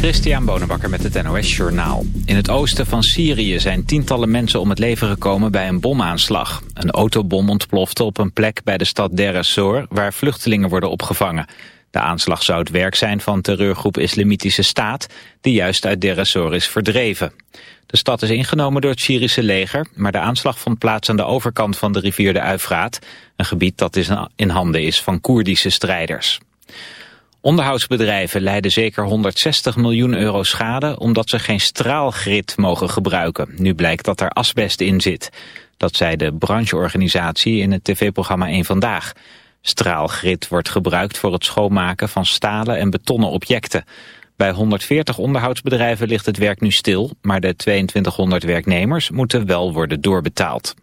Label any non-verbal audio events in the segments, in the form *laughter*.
Christian Bonenbakker met het NOS Journaal. In het oosten van Syrië zijn tientallen mensen om het leven gekomen bij een bomaanslag. Een autobom ontplofte op een plek bij de stad Deir waar vluchtelingen worden opgevangen. De aanslag zou het werk zijn van terreurgroep Islamitische Staat... die juist uit Deir is verdreven. De stad is ingenomen door het Syrische leger... maar de aanslag vond plaats aan de overkant van de rivier de Uifraat... een gebied dat in handen is van Koerdische strijders. Onderhoudsbedrijven lijden zeker 160 miljoen euro schade omdat ze geen straalgrit mogen gebruiken. Nu blijkt dat er asbest in zit. Dat zei de brancheorganisatie in het tv-programma 1 Vandaag. Straalgrit wordt gebruikt voor het schoonmaken van stalen en betonnen objecten. Bij 140 onderhoudsbedrijven ligt het werk nu stil, maar de 2200 werknemers moeten wel worden doorbetaald.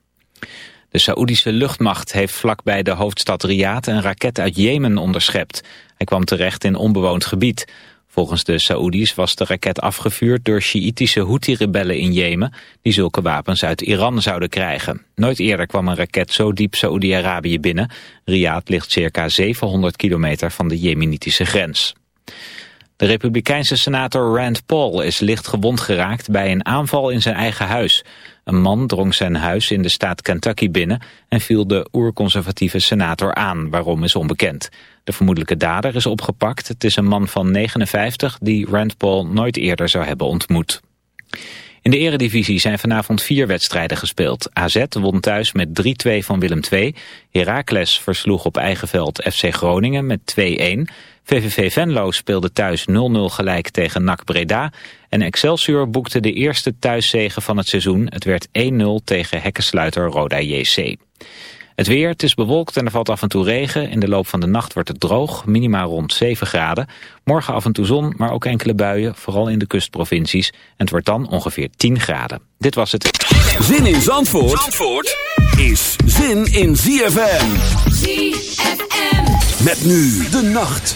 De Saoedische luchtmacht heeft vlakbij de hoofdstad Riyadh een raket uit Jemen onderschept. Hij kwam terecht in onbewoond gebied. Volgens de Saoedi's was de raket afgevuurd door Sjiitische Houthi-rebellen in Jemen... die zulke wapens uit Iran zouden krijgen. Nooit eerder kwam een raket zo diep Saoedi-Arabië binnen. Riyadh ligt circa 700 kilometer van de Jemenitische grens. De republikeinse senator Rand Paul is licht gewond geraakt bij een aanval in zijn eigen huis. Een man drong zijn huis in de staat Kentucky binnen en viel de oerconservatieve senator aan, waarom is onbekend. De vermoedelijke dader is opgepakt. Het is een man van 59 die Rand Paul nooit eerder zou hebben ontmoet. In de eredivisie zijn vanavond vier wedstrijden gespeeld. AZ won thuis met 3-2 van Willem II. Heracles versloeg op eigen veld FC Groningen met 2-1. VVV Venlo speelde thuis 0-0 gelijk tegen NAC Breda. En Excelsior boekte de eerste thuiszegen van het seizoen. Het werd 1-0 tegen hekkensluiter Roda JC. Het weer, het is bewolkt en er valt af en toe regen. In de loop van de nacht wordt het droog, minimaal rond 7 graden. Morgen af en toe zon, maar ook enkele buien, vooral in de kustprovincies. En het wordt dan ongeveer 10 graden. Dit was het. Zin in Zandvoort, Zandvoort is zin in ZFM. ZFM. Met nu de nacht.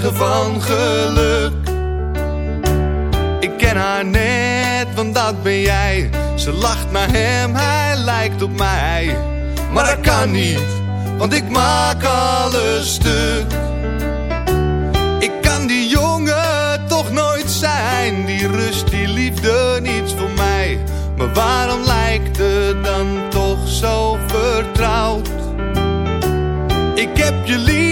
van geluk. Ik ken haar net, want dat ben jij. Ze lacht naar hem, hij lijkt op mij. Maar dat kan niet, want ik maak alles stuk. Ik kan die jongen toch nooit zijn, die rust, die liefde, niets voor mij. Maar waarom lijkt het dan toch zo vertrouwd? Ik heb je lief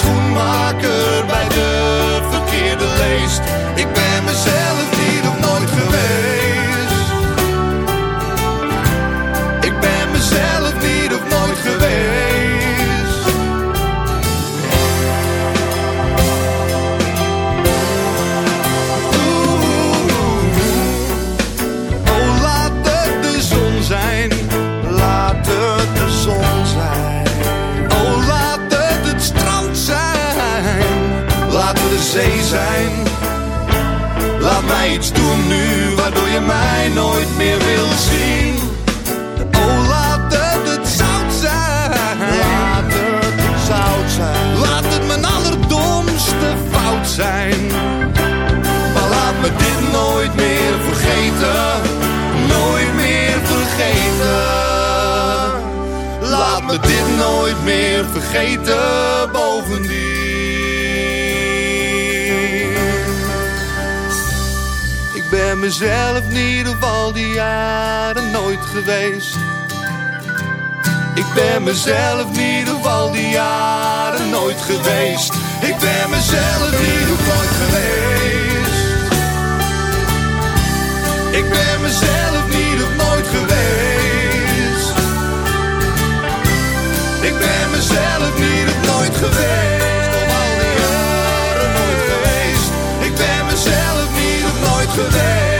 充满。Zijn. Maar laat me dit nooit meer vergeten. Nooit meer vergeten. Laat me dit nooit meer vergeten bovendien. Ik ben mezelf niet op al die jaren nooit geweest. Ik ben mezelf niet op al die jaren nooit geweest. Ik ben mezelf niet op nooit geweest. Ik ben mezelf niet op nooit geweest. Ik ben mezelf niet op nooit geweest. Op geweest. Ik ben mezelf niet op nooit geweest.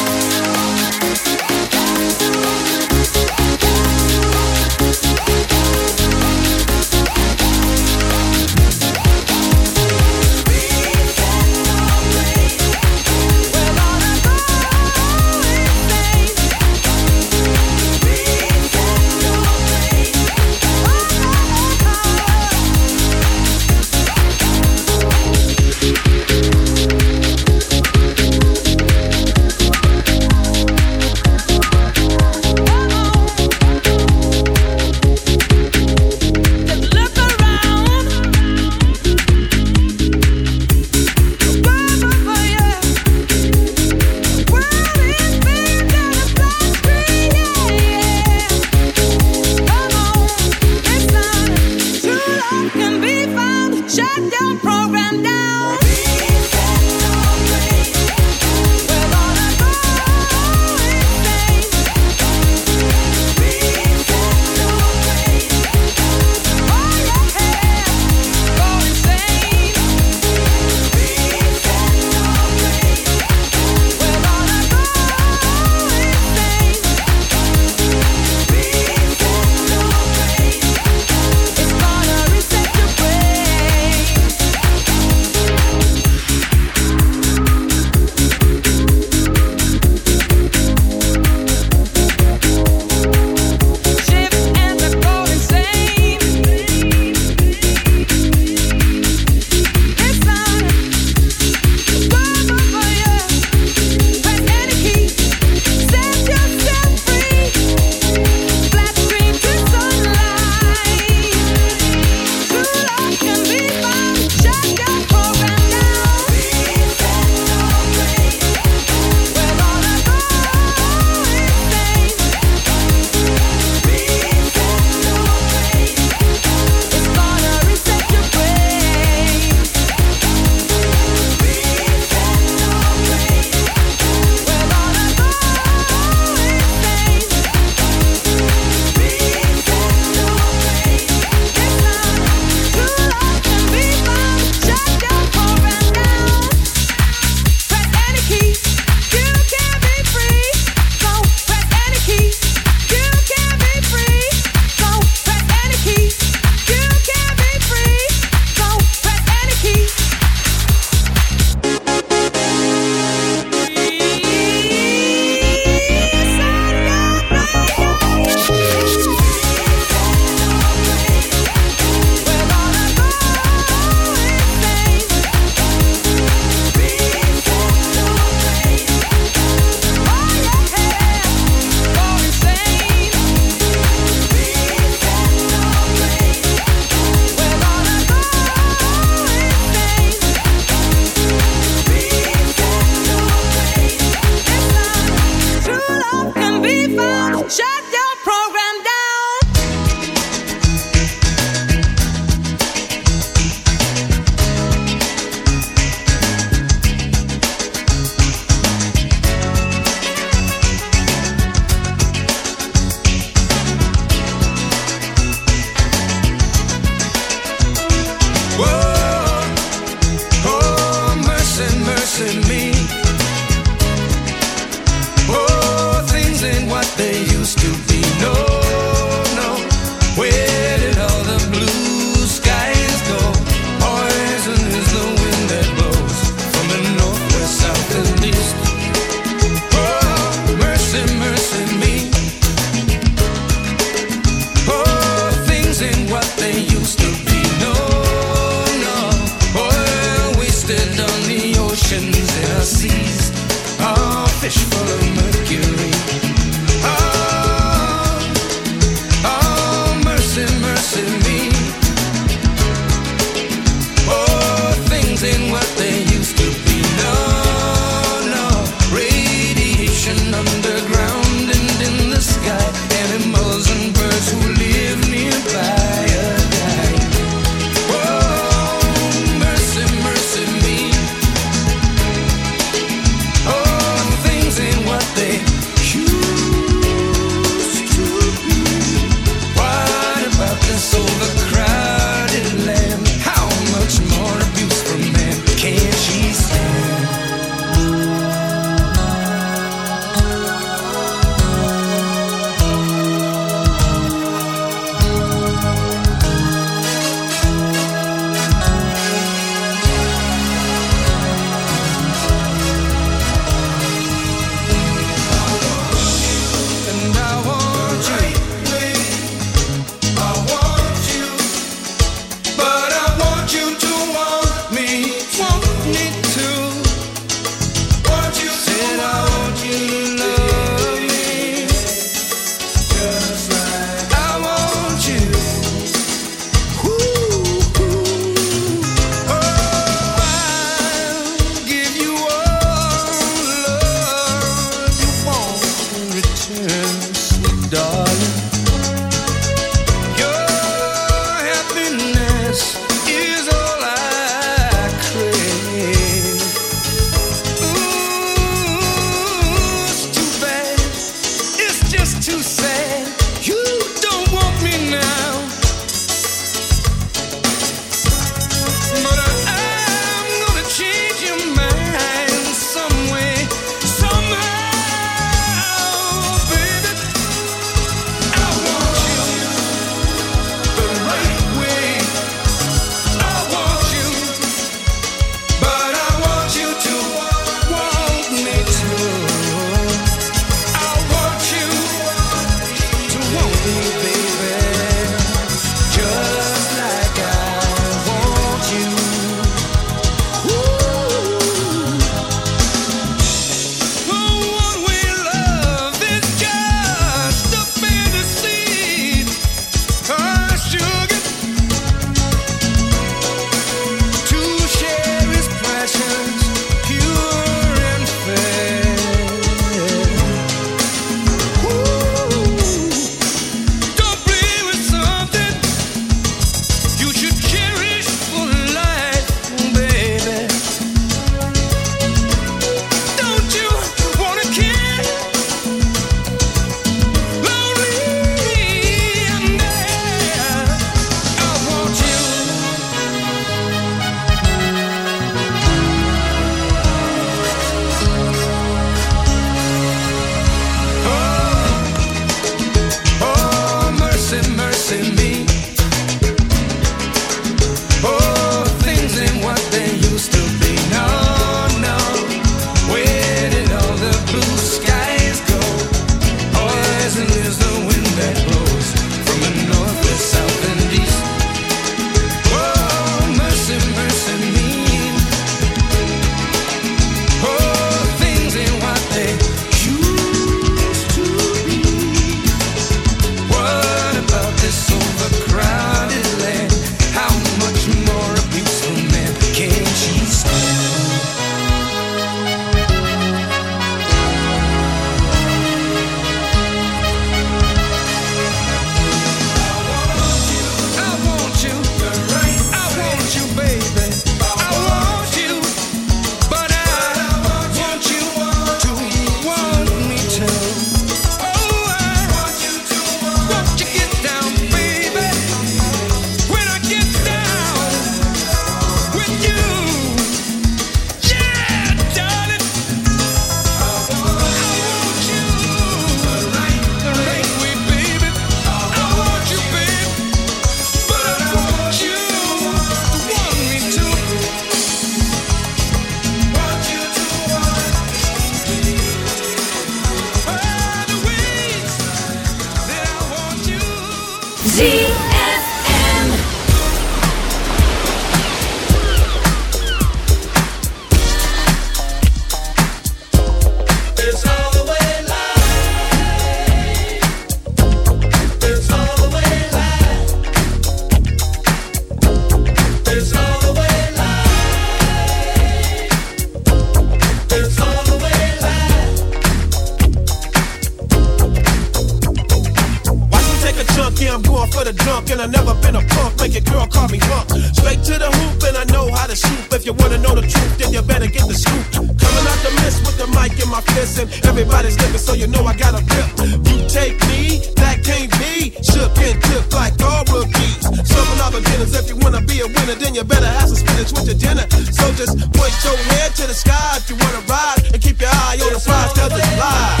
I got a pimp. You take me, that can't be. Shook and tipped like all rookies. Serving all beginners. If you wanna be a winner, then you better have some spinach with your dinner. So just point your head to the sky if you wanna ride, and keep your eye on the prize 'cause it's live.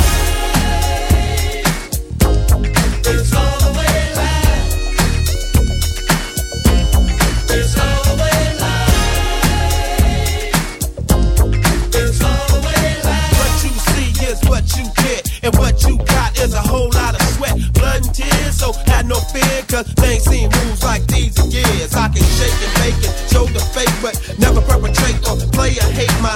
fear, cause they ain't seen moves like these in years. I can shake and bake it, show the fake, but never perpetrate or play a hate my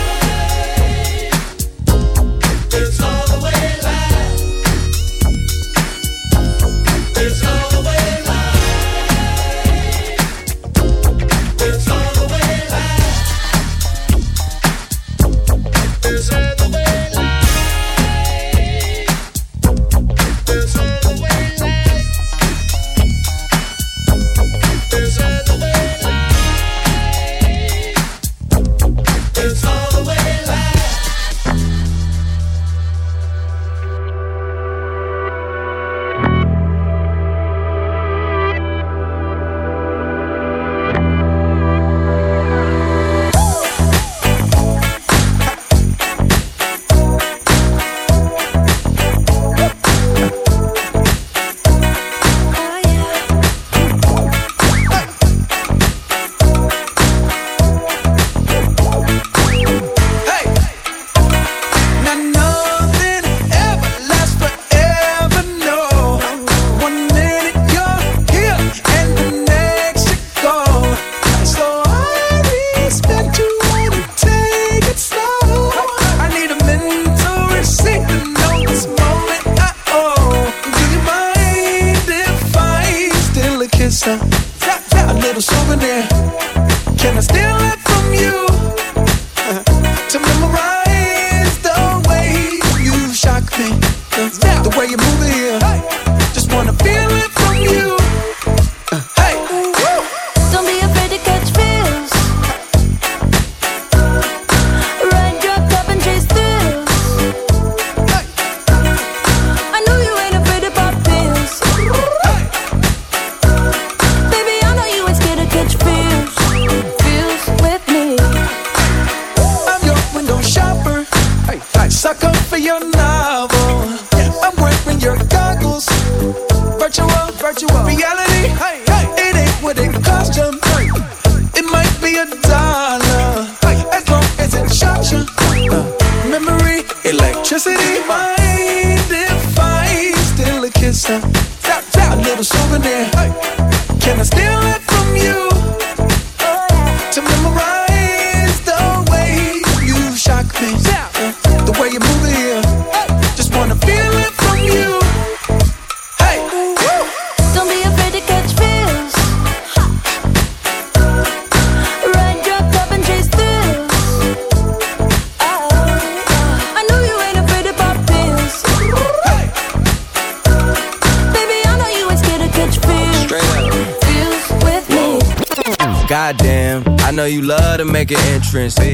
It's all the way. Can I steal it from you *laughs* to memorize?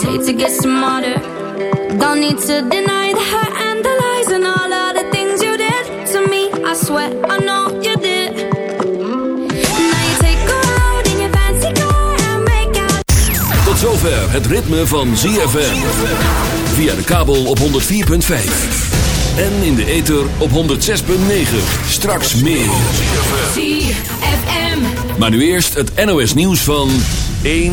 does it take to get smarter? Don't need to deny the hurt and the lies and all of the things you did to me. I swear I know you did. Now you take out in your fancy car and make out. Tot zover het ritme van ZFM. Via de kabel op 104.5. En in de ether op 106.9. Straks meer. ZFM. Maar nu eerst het NOS nieuws van 1.